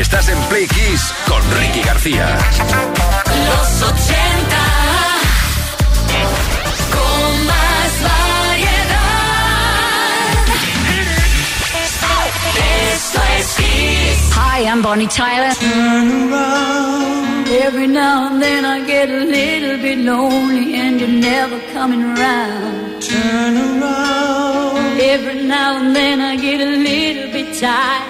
Estás en Play Kiss con Ricky García. Los 80 con más variedad. Esto es Kiss. Hi, I'm Bonnie Tyler. Turn around. Every now and then I get a little bit lonely and you're never coming around. Turn around. Every now and then I get a little bit tired.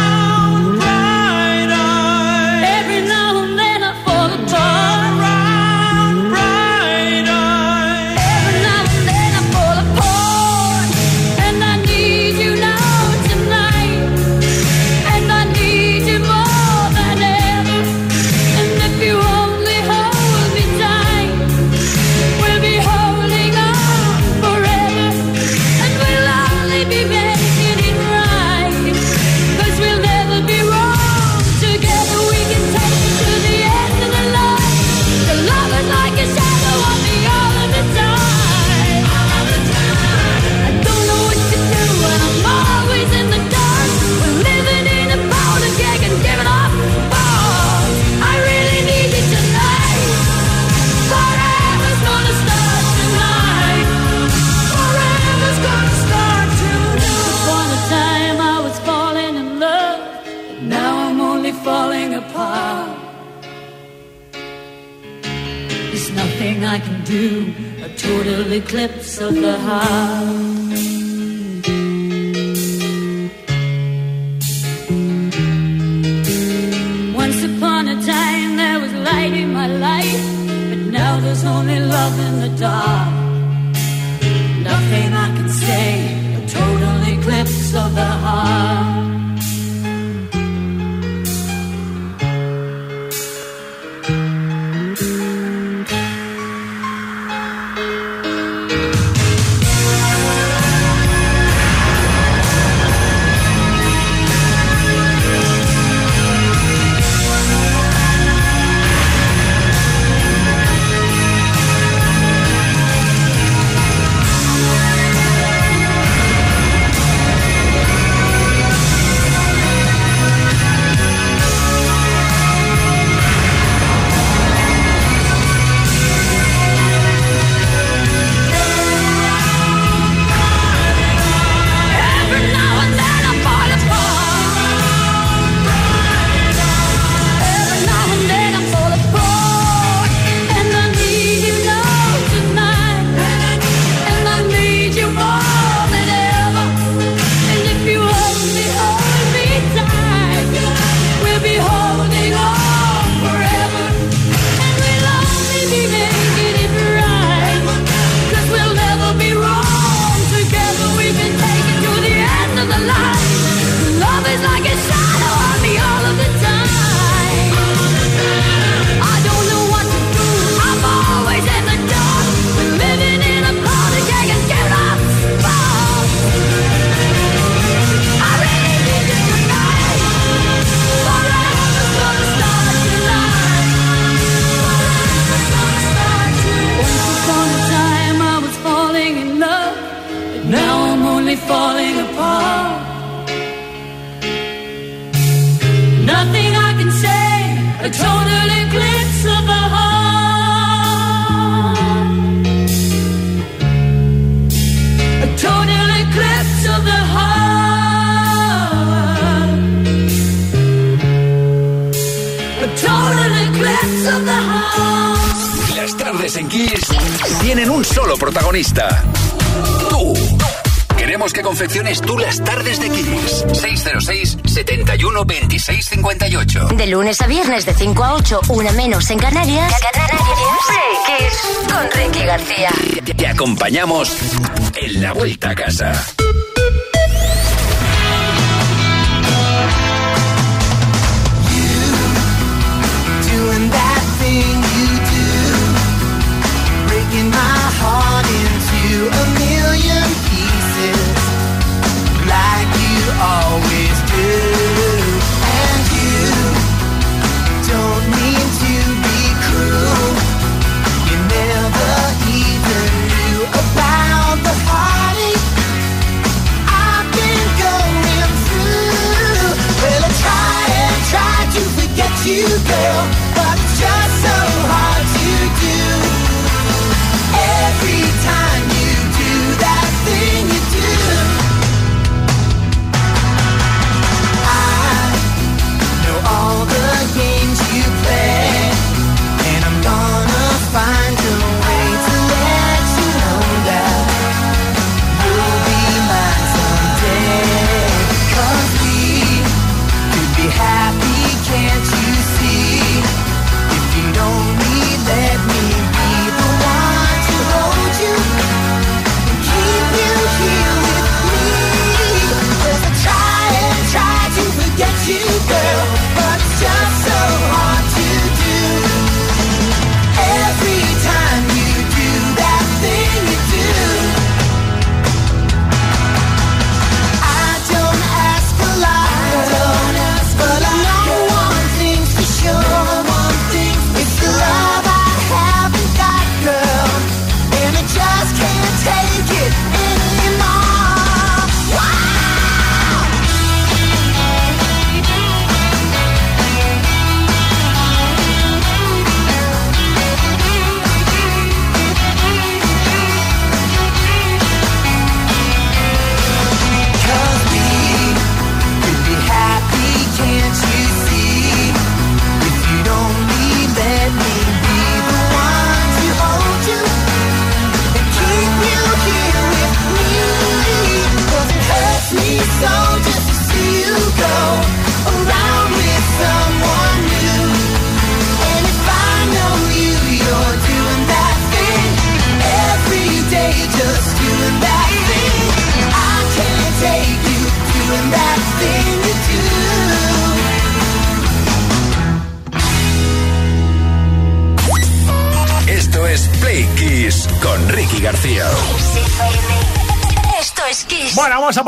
lips of the heart. lunes a viernes de 5 a 8, una menos en Canarias. Canarias. Break con Ricky García. Te acompañamos en la vuelta a casa. the girl.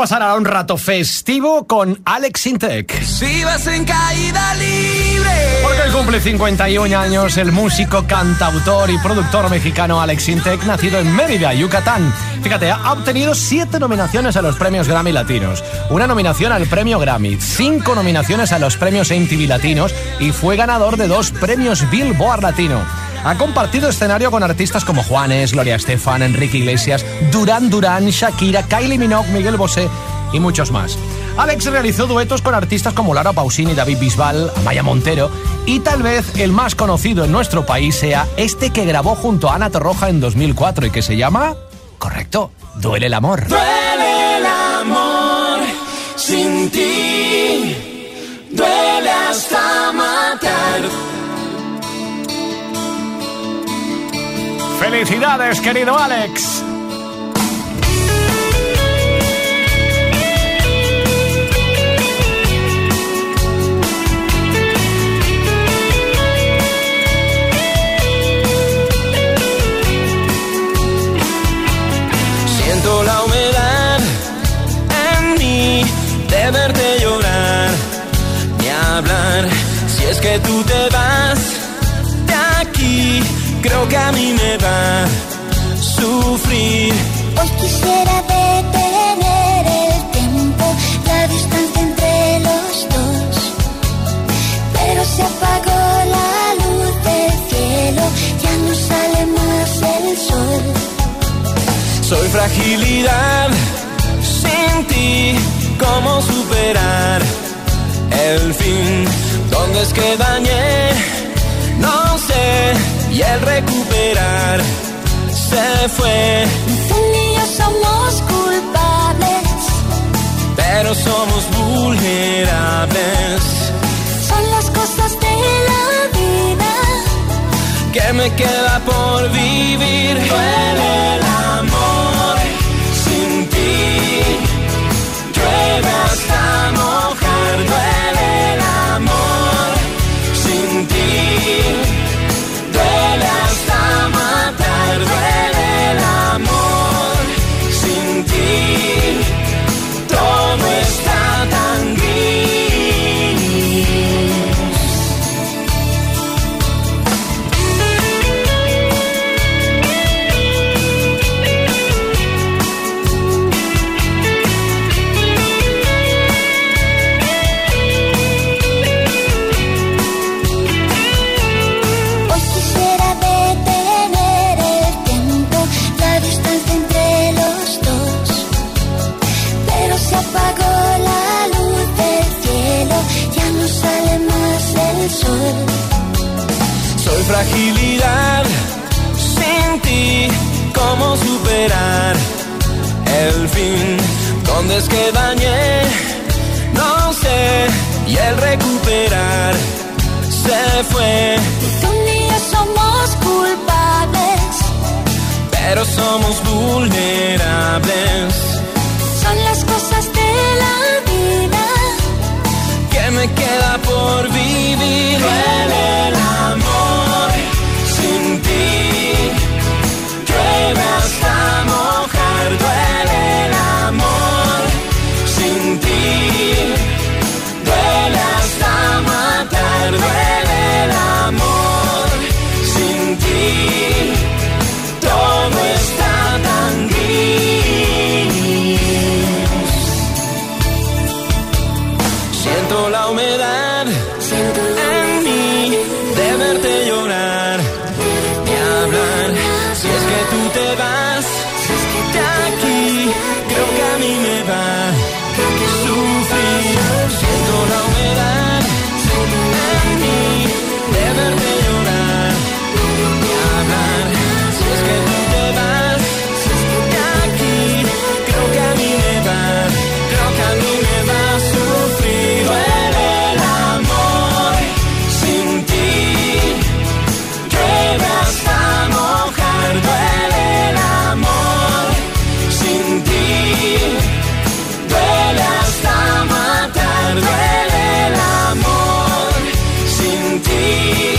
Pasar ahora un rato festivo con Alex Intec. Si vas en caída libre. Porque hoy cumple 51 años el músico, cantautor y productor mexicano Alex Intec, nacido en Mérida, Yucatán. Fíjate, ha obtenido siete nominaciones a los premios Grammy Latinos, una nominación al premio Grammy, cinco nominaciones a los premios MTV Latinos y fue ganador de dos premios Billboard Latino. Ha compartido escenario con artistas como Juanes, Gloria Estefan, Enrique Iglesias, Durán Durán, Shakira, Kylie Minogue, Miguel Bosé y muchos más. Alex realizó duetos con artistas como Lara Pausini, David Bisbal, Amaya Montero y tal vez el más conocido en nuestro país sea este que grabó junto a Ana Torroja en 2004 y que se llama, correcto, Duele el amor. Duele el amor sin ti. Duele hasta matar. Felicidades, querido Alex. Siento la humedad en mí de verte llorar, ni hablar. Si es que tú te vas creo que a mí me va a sufrir. Hoy quisiera detener el tiempo, la distancia entre los dos. Pero se apagó la luz del cielo, ya no sale más el sol. Soy fragilidad sin ti, ¿cómo superar el fin? ¿Dónde es que dañé? Y el recuperar se fue, yo somos culpables, pero somos vulnerables. son las cosas de la vida. que me queda por vivir. Duele el amor ¿cómo superar el fin? ¿Dónde es que dañé? No sé, y el recuperar se fue, Tú y yo somos culpables, pero somos vulnerables. son las cosas de la vida. que me queda por deep.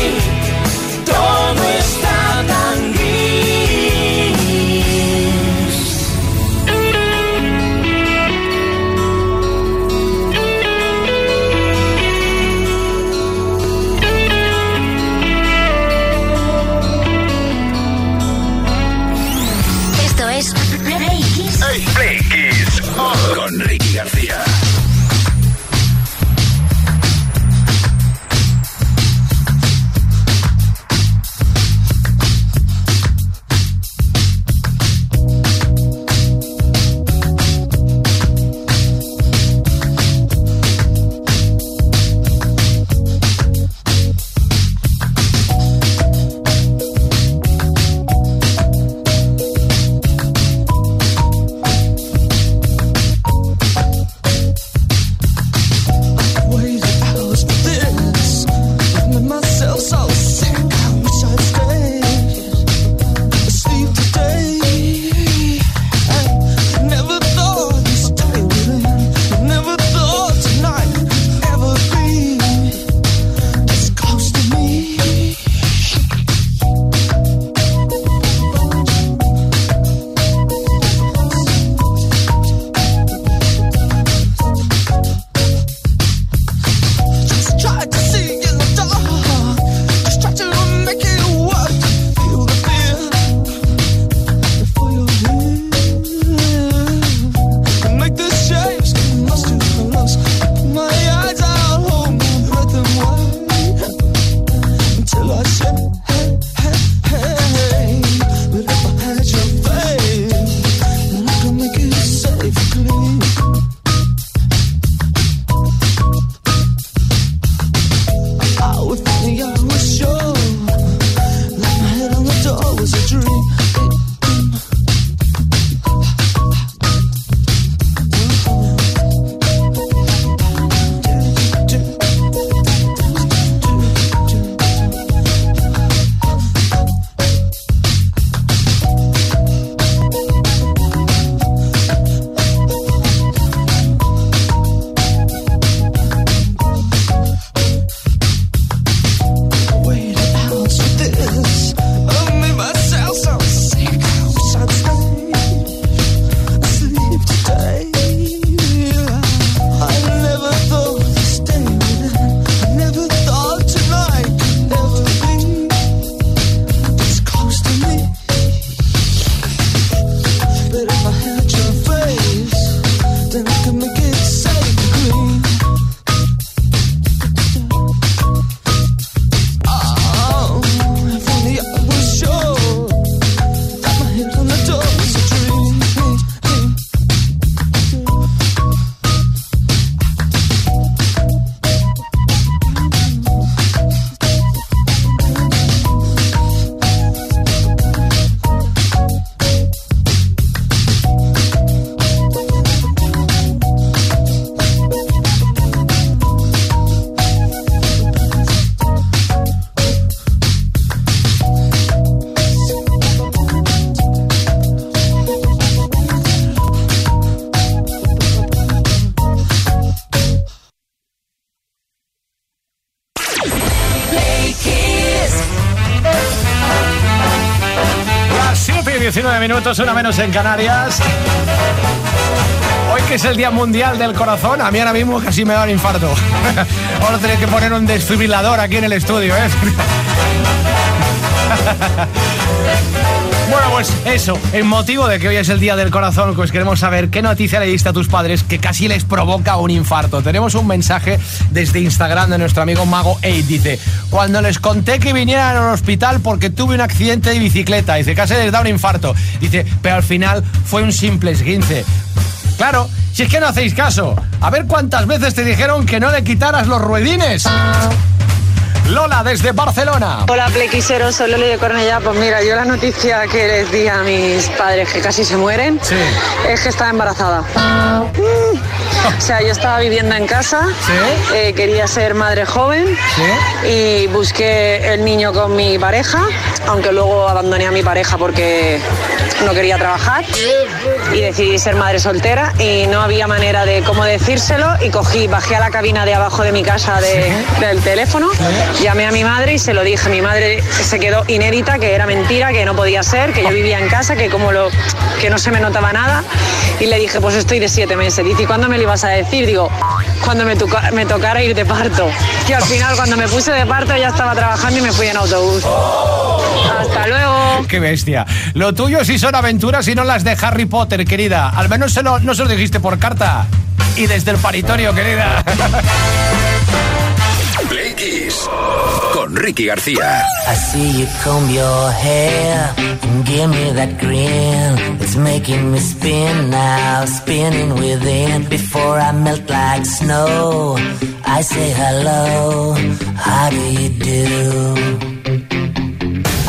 Minutos, una menos en Canarias. Hoy que es el Día Mundial del Corazón, a mí ahora mismo casi me da un infarto. Ahora tener que poner un desfibrilador aquí en el estudio, ¿eh? Bueno, pues eso, en motivo de que hoy es el Día del Corazón, pues queremos saber qué noticia le diste a tus padres que casi les provoca un infarto. Tenemos un mensaje desde Instagram de nuestro amigo Mago 8. Dice, cuando les conté que vinieran al hospital porque tuve un accidente de bicicleta, dice, casi les da un infarto. Dice, pero al final fue un simple esguince. Claro, si es que no hacéis caso. A ver cuántas veces te dijeron que no le quitaras los ruedines. Lola desde Barcelona. Hola, plequiseros, soy Loli de Cornellá. Pues mira, yo la noticia que les di a mis padres que casi se mueren Sí. es que estaba embarazada. Mm. O sea, yo estaba viviendo en casa, Sí. eh, quería ser madre joven Sí. y busqué el niño con mi pareja, aunque luego abandoné a mi pareja porque no quería trabajar y decidí ser madre soltera y no había manera de cómo decírselo y cogí, bajé a la cabina de abajo de mi casa de- del teléfono, llamé a mi madre y se lo dije. Mi madre se quedó inédita, que era mentira, que no podía ser, que yo vivía en casa, que como lo, que no se me notaba nada y le dije, pues estoy de siete meses. Dice, ¿y cuándo me lo ibas a decir? Digo, cuando me, me tocara ir de parto. Y al final cuando me puse de parto ya estaba trabajando y me fui en autobús. Hasta luego. Qué bestia. Lo tuyo sí son aventuras y no las de Harry Potter, querida. Al menos se lo, no se lo dijiste por carta. Y desde el paritorio, querida. Play Kiss con Ricky García. I see you comb your hair and give me that grin. It's making me spin now, spinning within. Before I melt like snow, I say hello. How do you do?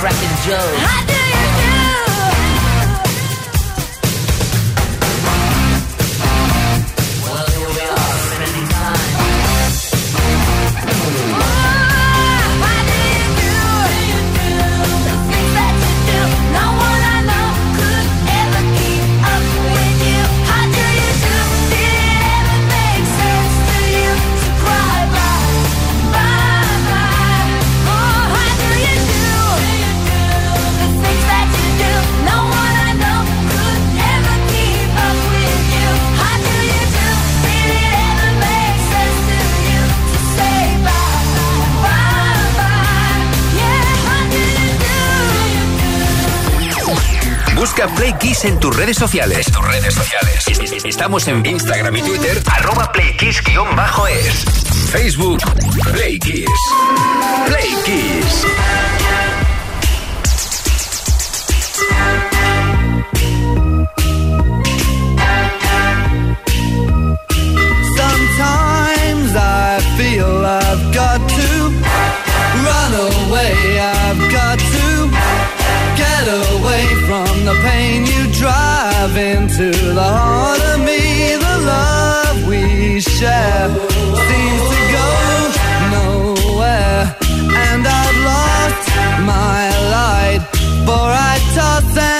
Cracking jokes. How do you Play Kiss en tus redes sociales. En tus redes sociales. Estamos en Instagram y Twitter. Arroba Play Kiss-es. Facebook Play Kiss. Play Kiss. pain you drive into the heart of me, the love we share seems to go nowhere. And I've lost my light, for I toss and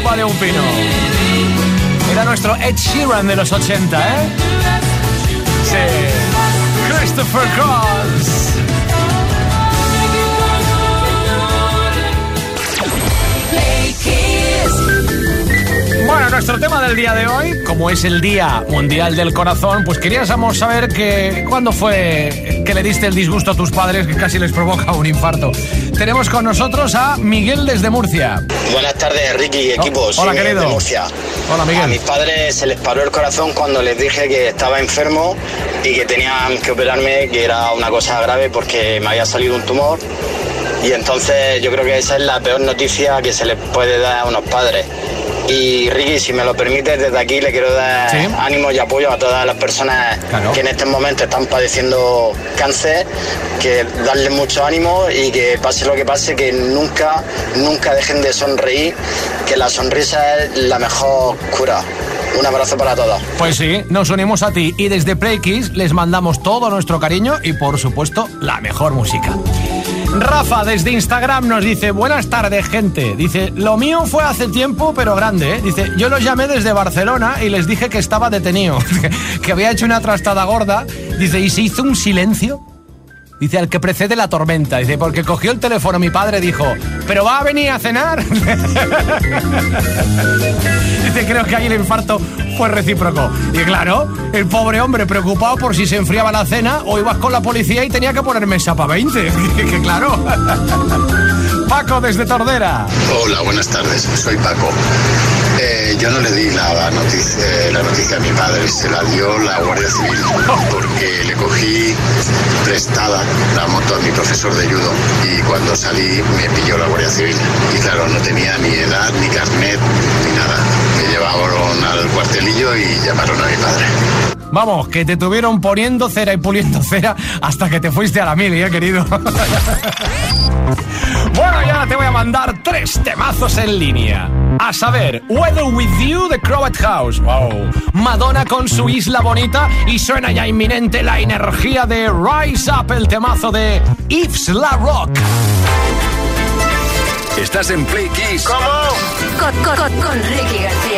de un pino. Era nuestro Ed Sheeran de los 80, ¿eh? Nuestro tema del día de hoy, como es el Día Mundial del Corazón, pues queríamos saber que cuándo fue que le diste el disgusto a tus padres que casi les provoca un infarto. Tenemos con nosotros a Miguel desde Murcia. Buenas tardes, Ricky y equipo. Oh, hola, Soy Miguel querido. de Murcia. Hola, Miguel. A mis padres se les paró el corazón cuando les dije que estaba enfermo y que tenían que operarme, que era una cosa grave porque me había salido un tumor. Y entonces yo creo que esa es la peor noticia que se les puede dar a unos padres. Y Ricky, si me lo permites, desde aquí le quiero dar Sí. ánimo y apoyo a todas las personas Claro. que en este momento están padeciendo cáncer, que darles mucho ánimo y que pase lo que pase, que nunca, nunca dejen de sonreír, que la sonrisa es la mejor cura. Un abrazo para todos. Pues sí, nos unimos a ti y desde Play Kiss les mandamos todo nuestro cariño y por supuesto la mejor música. Rafa desde Instagram nos dice, buenas tardes gente. Dice, lo mío fue hace tiempo pero grande. ¿eh? Dice, yo los llamé desde Barcelona y les dije que estaba detenido, que había hecho una trastada gorda. Dice, y se hizo un silencio. Dice, al que precede la tormenta. Dice, porque cogió el teléfono mi padre dijo, ¿pero va a venir a cenar? Dice, creo que ahí el infarto fue recíproco. Y claro, el pobre hombre preocupado por si se enfriaba la cena o ibas con la policía y tenía que poner mesa para 20. que claro. Paco desde Tordera. Hola, buenas tardes. Soy Paco. Yo no le di la noticia, eh, la noticia a mi padre, se la dio la Guardia Civil, porque le cogí prestada la moto a mi profesor de judo y cuando salí me pilló la Guardia Civil. Y claro, no tenía ni edad, ni carnet, ni nada. Me llevaron al cuartelillo y llamaron a mi padre. Vamos, que te tuvieron poniendo cera y puliendo cera hasta que te fuiste a la mili, ¿eh, querido? bueno, y ahora te voy a mandar tres temazos en línea. A saber, Weather With You de Crowet House. Wow. Madonna con su isla bonita y suena ya inminente la energía de Rise Up, el temazo de Yves La Rock. Estás en Play Kiss. Con, con- con- con Ricky García.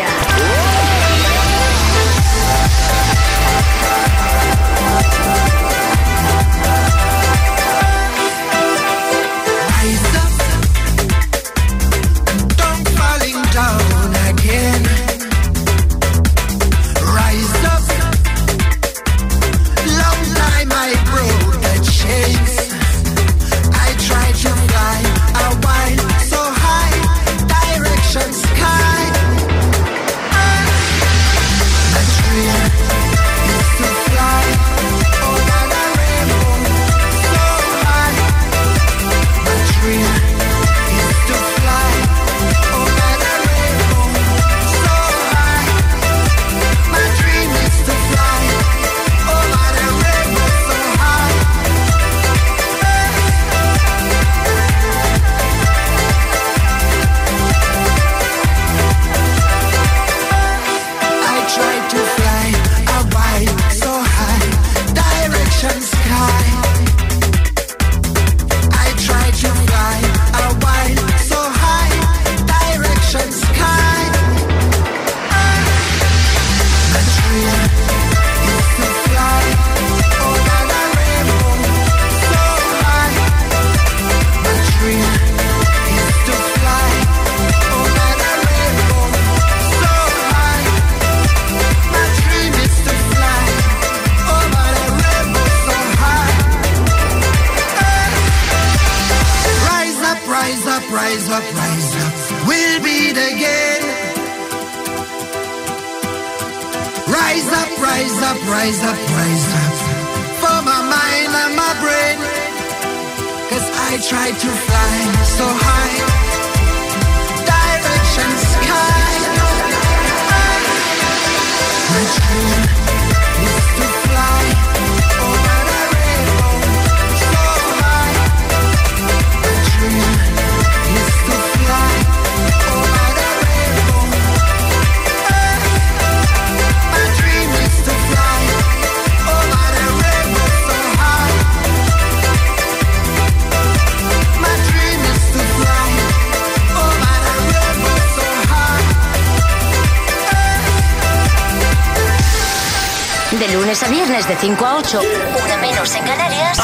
Lunes a viernes de 5 a 8, una menos en Canarias.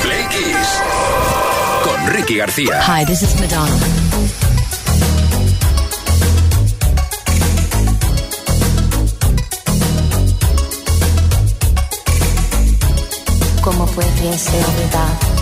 Play Kiss. Con Ricky García. Hi, this is Madonna. ¿Cómo pudiese olvidar?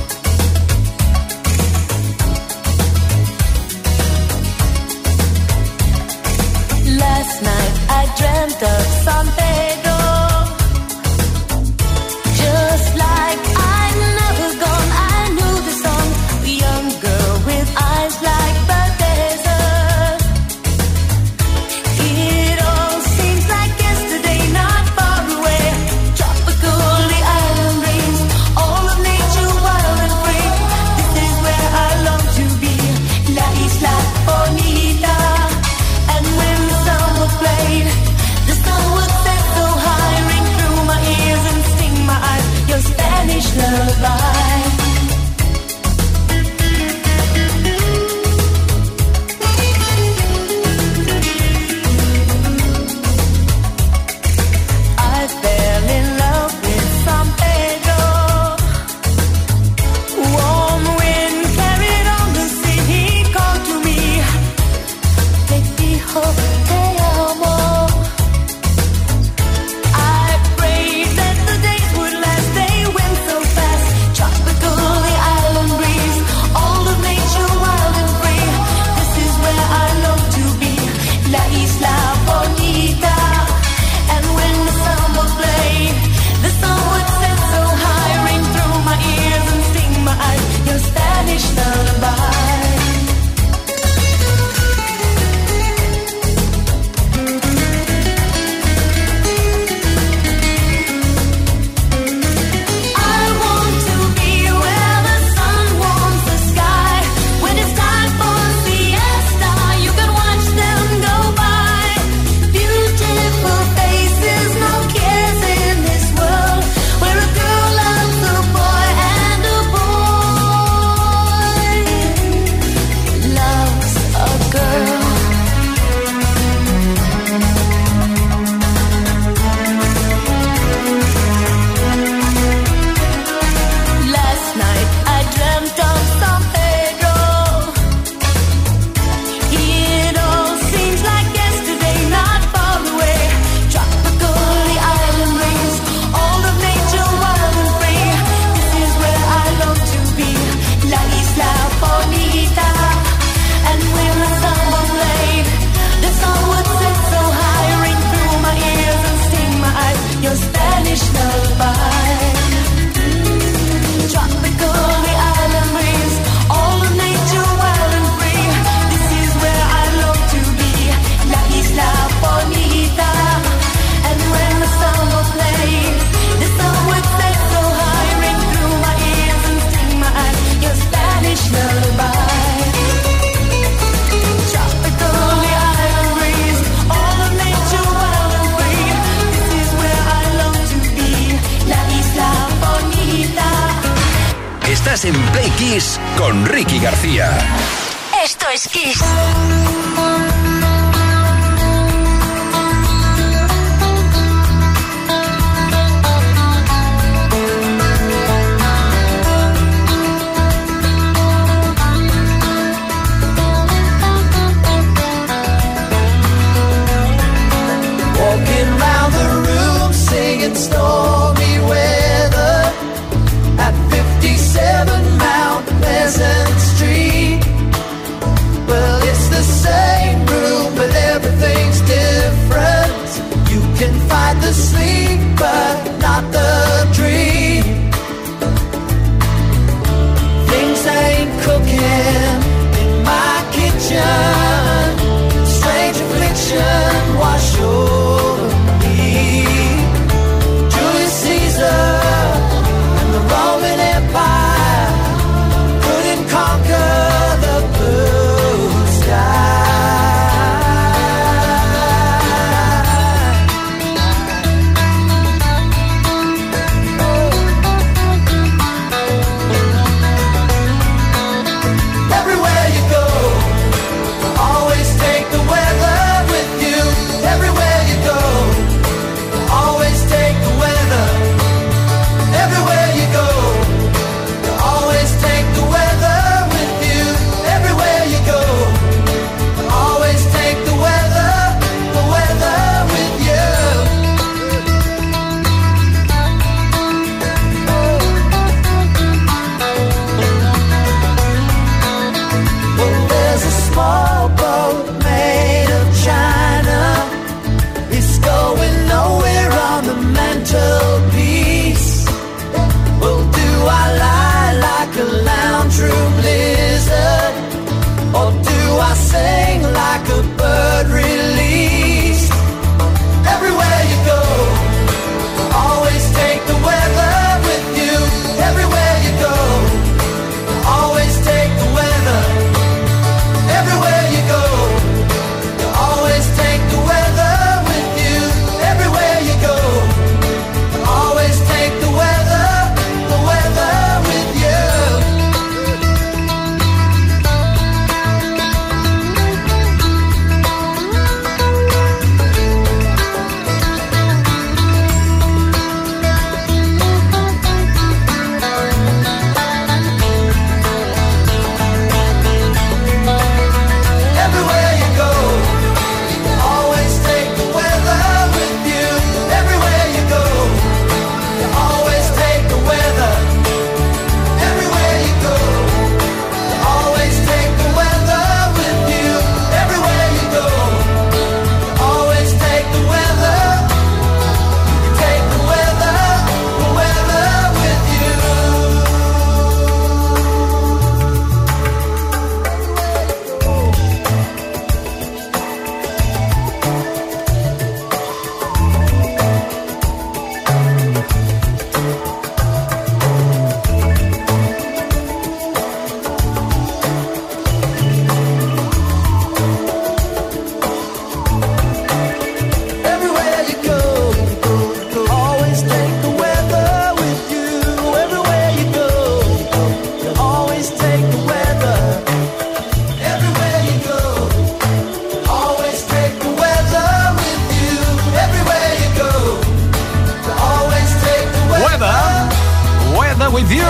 with you.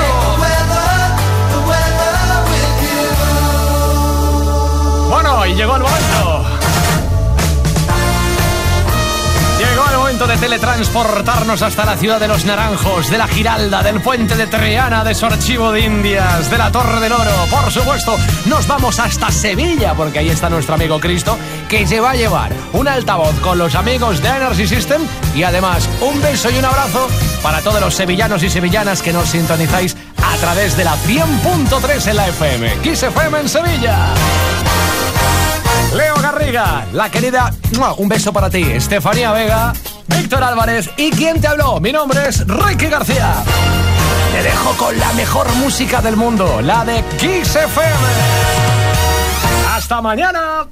Bueno, y llegó el momento. Llegó el momento de teletransportarnos hasta la ciudad de los Naranjos, de la Giralda, del puente de Triana, de su archivo de Indias, de la Torre del Oro. Por supuesto, nos vamos hasta Sevilla, porque ahí está nuestro amigo Cristo, que se va a llevar un altavoz con los amigos de Energy System y además un beso y un abrazo para todos los sevillanos y sevillanas que nos sintonizáis a través de la 100.3 en la FM. Kiss FM en Sevilla. Leo Garriga, la querida, un beso para ti, Estefanía Vega, Víctor Álvarez y quien te habló, mi nombre es Ricky García. Te dejo con la mejor música del mundo, la de Kiss FM. Hasta mañana.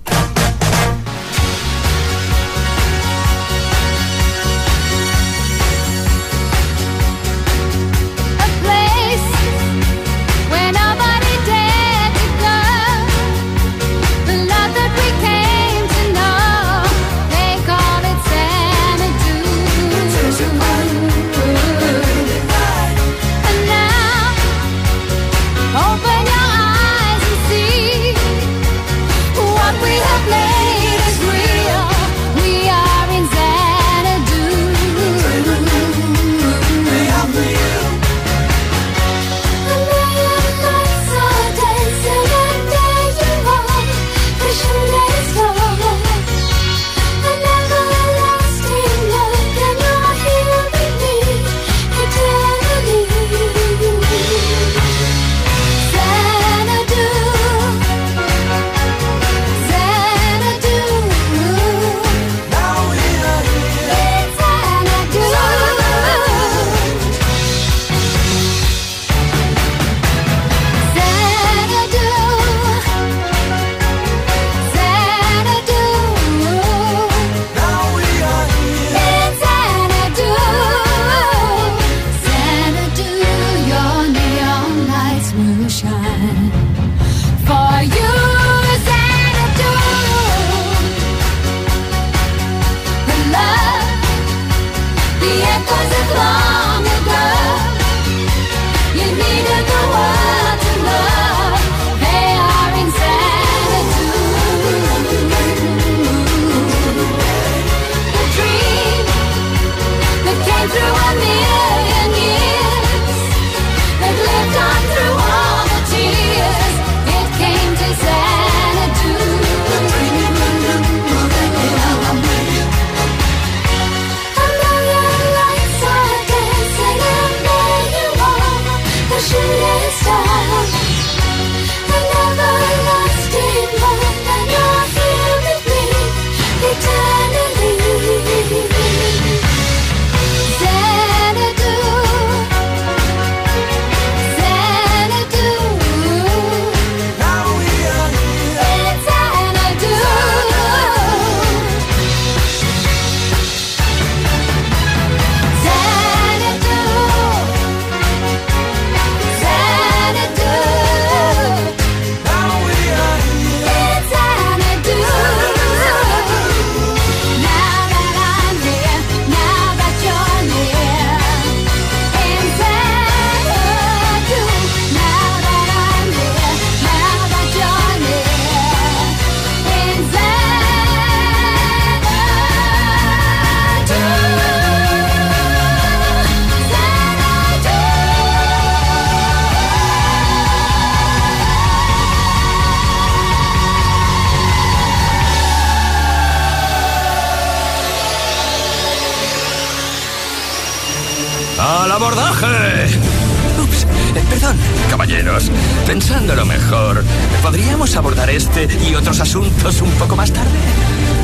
Este y otros asuntos un poco más tarde?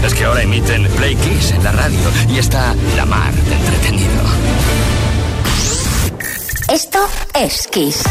Es que ahora emiten Play Kiss en la radio y está la mar de entretenido. Esto es Kiss.